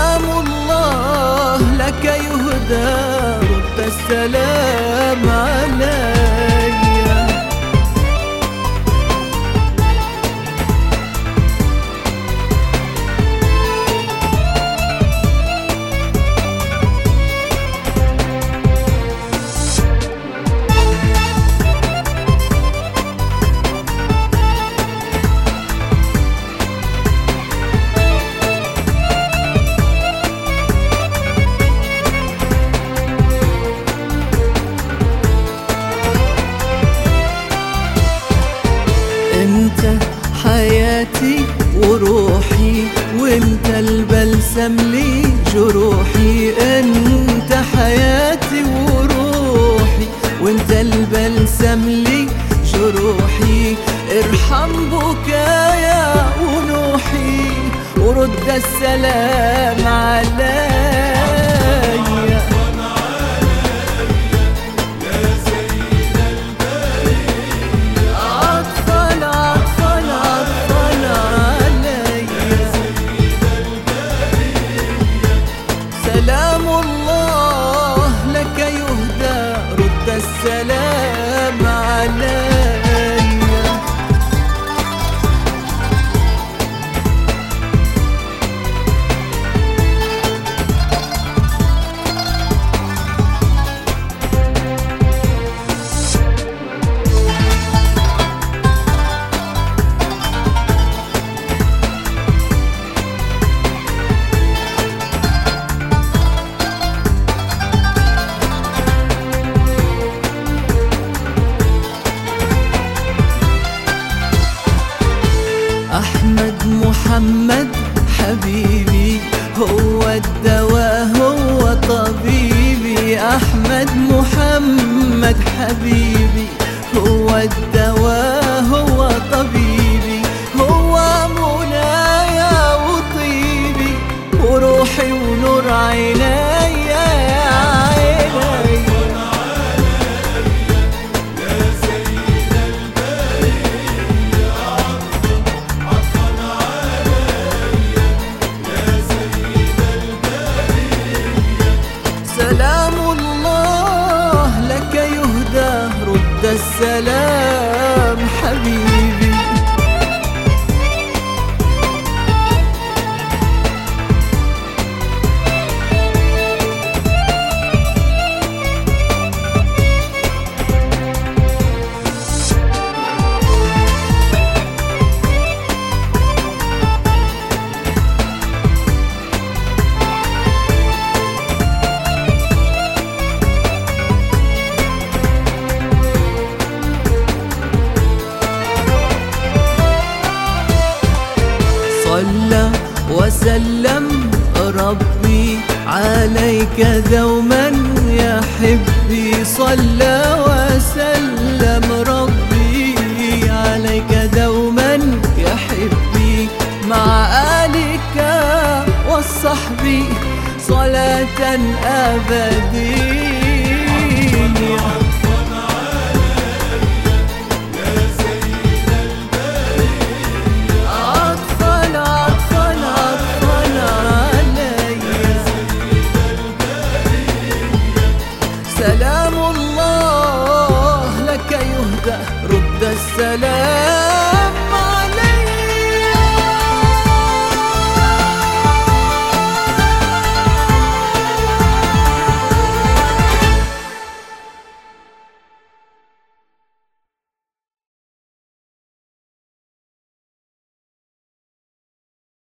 سلام الله لك يهدى رب السلام. عليك جروحي ارحم بكايا ونوحي ورد السلام عليا أحمد محمد حبيبي هو الدواء هو طبيبي. أحمد محمد حبيبي هو الدواء. السلام صلى وسلم ربي عليك دوما يا حبي صلى وسلم ربي عليك دوما يا حبي مع آلك والصحب صلاة أبدية رد السلام.